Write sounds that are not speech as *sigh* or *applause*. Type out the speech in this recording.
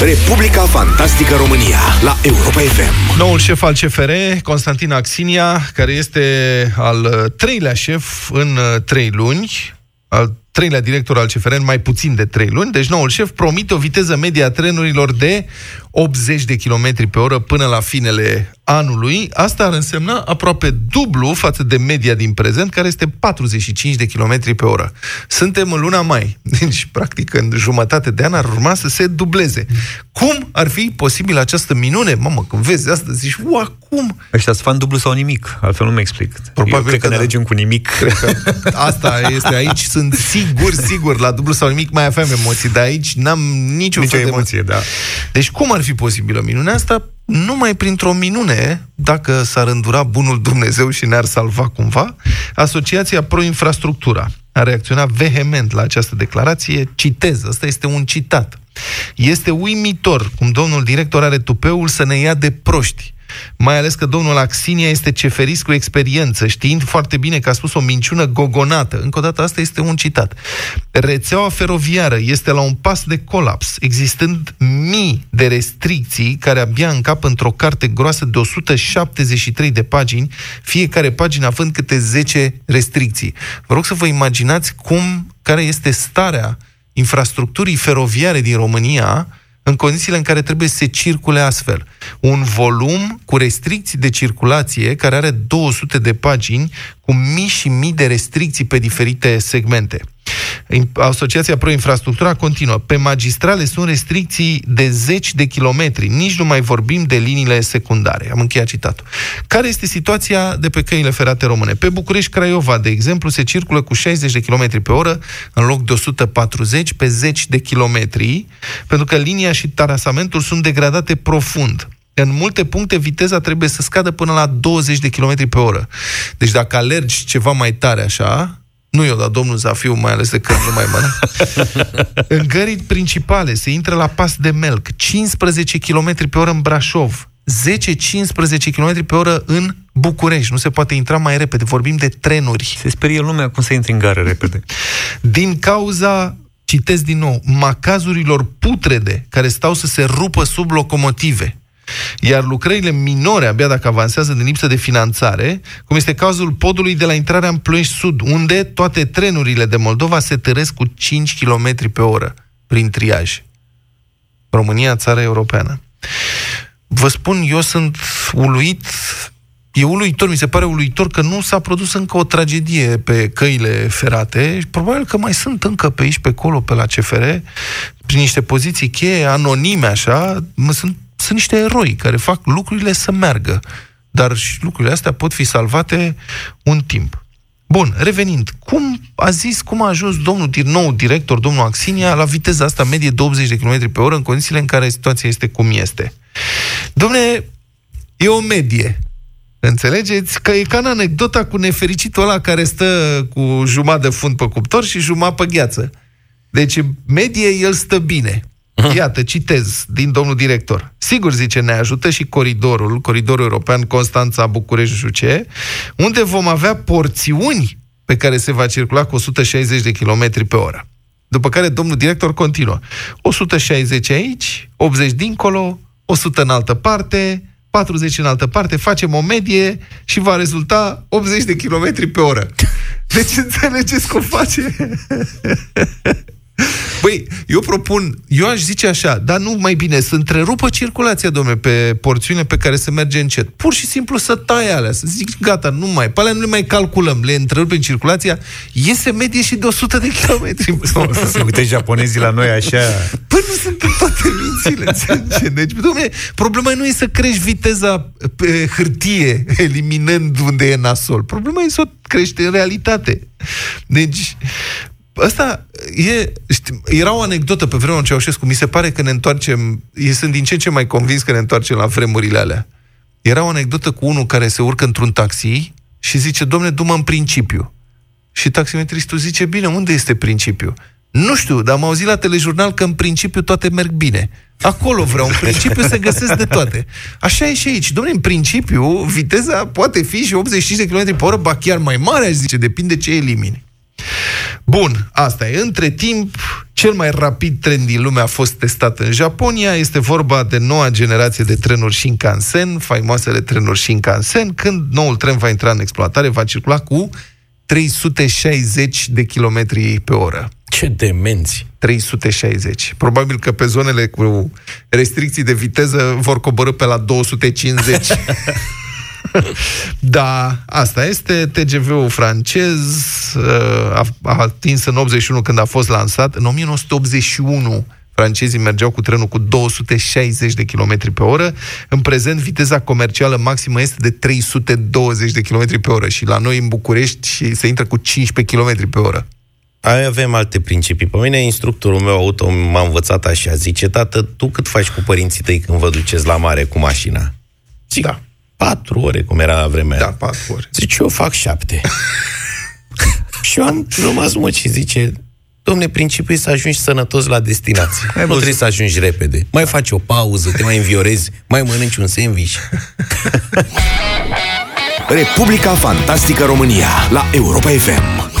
Republica Fantastică România la Europa FM. Noul șef al CFR, Constantin Axinia, care este al treilea șef în trei luni, al treilea director al CFR în mai puțin de trei luni, deci noul șef promite o viteză medie a trenurilor de 80 de km pe oră până la finele anului. Asta ar însemna aproape dublu față de media din prezent, care este 45 de km pe oră. Suntem în luna mai, *laughs* deci practic în jumătate de an ar urma să se dubleze. Cum ar fi posibil această minune? Mamă, când vezi asta, zici, ua, cum? Ăștia sunt fan dublu sau nimic, altfel nu-mi explic. Probabil Eu cred că, că ne da. alegem cu nimic. Cred că asta este aici, sunt sigur, *laughs* sigur, la dublu sau nimic mai aveam emoții, dar aici n-am niciun Nicio fel emoție, de... da. Deci cum ar fi posibilă minunea asta? Numai printr-o minune, dacă s-ar îndura bunul Dumnezeu și ne-ar salva cumva, Asociația Pro-Infrastructura a reacționat vehement la această declarație. Citez, asta este un citat. Este uimitor cum domnul director are tupeul să ne ia de proști mai ales că domnul Axinia este ceferist cu experiență, știind foarte bine că a spus o minciună gogonată. Încă o dată, asta este un citat. Rețeaua feroviară este la un pas de colaps, existând mii de restricții care abia încap într-o carte groasă de 173 de pagini, fiecare pagină având câte 10 restricții. Vă rog să vă imaginați cum, care este starea infrastructurii feroviare din România, în condițiile în care trebuie să se circule astfel. Un volum cu restricții de circulație, care are 200 de pagini, cu mii și mii de restricții pe diferite segmente. Asociația Pro Infrastructura continuă. Pe magistrale sunt restricții de zeci de kilometri. Nici nu mai vorbim de liniile secundare. Am încheiat citatul. Care este situația de pe căile ferate române? Pe București-Craiova, de exemplu, se circulă cu 60 de km pe oră în loc de 140 pe zeci de kilometri, pentru că linia și tarasamentul sunt degradate profund în multe puncte viteza trebuie să scadă până la 20 de km pe oră. Deci dacă alergi ceva mai tare așa, nu eu, dar domnul Zafiu, mai ales de când nu mai mănânc. *laughs* în gării principale se intră la pas de melc, 15 km pe oră în Brașov, 10-15 km pe oră în București. Nu se poate intra mai repede. Vorbim de trenuri. Se sperie lumea cum să intri în gară repede. Din cauza citesc din nou, macazurilor putrede care stau să se rupă sub locomotive. Iar lucrările minore, abia dacă avansează din lipsă de finanțare, cum este cazul podului de la intrarea în Ploiești Sud, unde toate trenurile de Moldova se tăresc cu 5 km pe oră prin triaj. România, țara europeană. Vă spun, eu sunt uluit E uluitor, mi se pare uluitor că nu s-a produs încă o tragedie pe căile ferate. Probabil că mai sunt încă pe aici, pe acolo, pe la CFR, prin niște poziții cheie, anonime, așa. Sunt sunt niște eroi care fac lucrurile să meargă. Dar și lucrurile astea pot fi salvate un timp. Bun, revenind, cum a zis, cum a ajuns domnul din nou director, domnul Axinia, la viteza asta medie de 80 de km pe oră în condițiile în care situația este cum este? Domne, e o medie. Înțelegeți? Că e ca în anecdota cu nefericitul ăla care stă cu jumătate de fund pe cuptor și jumătate pe gheață. Deci, medie, el stă bine. *laughs* Iată, citez din domnul director. Sigur, zice, ne ajută și coridorul, coridorul european Constanța, București, Juce, unde vom avea porțiuni pe care se va circula cu 160 de km pe oră. După care domnul director continuă. 160 aici, 80 dincolo, 100 în altă parte, 40 în altă parte, facem o medie și va rezulta 80 de km pe oră. Deci înțelegeți cum face? *laughs* Băi, eu propun, eu aș zice așa, dar nu mai bine, să întrerupă circulația, domne, pe porțiune pe care se merge încet. Pur și simplu să tai alea, să zic, gata, nu mai, pe alea nu le mai calculăm, le întrerupem circulația, iese medie și de 100 de kilometri. *laughs* Se uite japonezii la noi așa. Păi nu sunt în toate mințile, *laughs* Deci, domne, problema nu e să crești viteza pe hârtie, eliminând unde e nasol. Problema e să o crești în realitate. Deci, Asta e, știi, era o anecdotă pe vremea Ceaușescu. Mi se pare că ne întoarcem, sunt din ce în ce mai convins că ne întoarcem la vremurile alea. Era o anecdotă cu unul care se urcă într-un taxi și zice, domne, du în principiu. Și taximetristul zice, bine, unde este principiu? Nu știu, dar am auzit la telejurnal că în principiu toate merg bine. Acolo vreau, în principiu se găsesc de toate. Așa e și aici. Domnule, în principiu, viteza poate fi și 85 de km pe oră, ba chiar mai mare, aș zice, depinde ce elimini. Bun, asta e. Între timp, cel mai rapid tren din lume a fost testat în Japonia. Este vorba de noua generație de trenuri Shinkansen, faimoasele trenuri Shinkansen. Când noul tren va intra în exploatare, va circula cu 360 de kilometri pe oră. Ce demenți! 360. Probabil că pe zonele cu restricții de viteză vor coborâ pe la 250. *laughs* *laughs* da, asta este. TGV-ul francez uh, a, a atins în 81 când a fost lansat. În 1981 francezii mergeau cu trenul cu 260 de km pe oră. În prezent, viteza comercială maximă este de 320 de km pe oră și la noi în București se intră cu 15 km pe oră. Ai avem alte principii. Pe mine, instructorul meu auto m-a învățat așa. Zice, tată, tu cât faci cu părinții tăi când vă duceți la mare cu mașina? Zic, da. Patru ore, cum era la vremea Da, patru ore. Zice, eu fac șapte. *laughs* și eu am rămas mă și zice, domne, principiul e să ajungi sănătos la destinație. nu trebuie să ajungi repede. Mai faci o pauză, te mai înviorezi, mai mănânci un sandwich. Republica Fantastică România la Europa FM.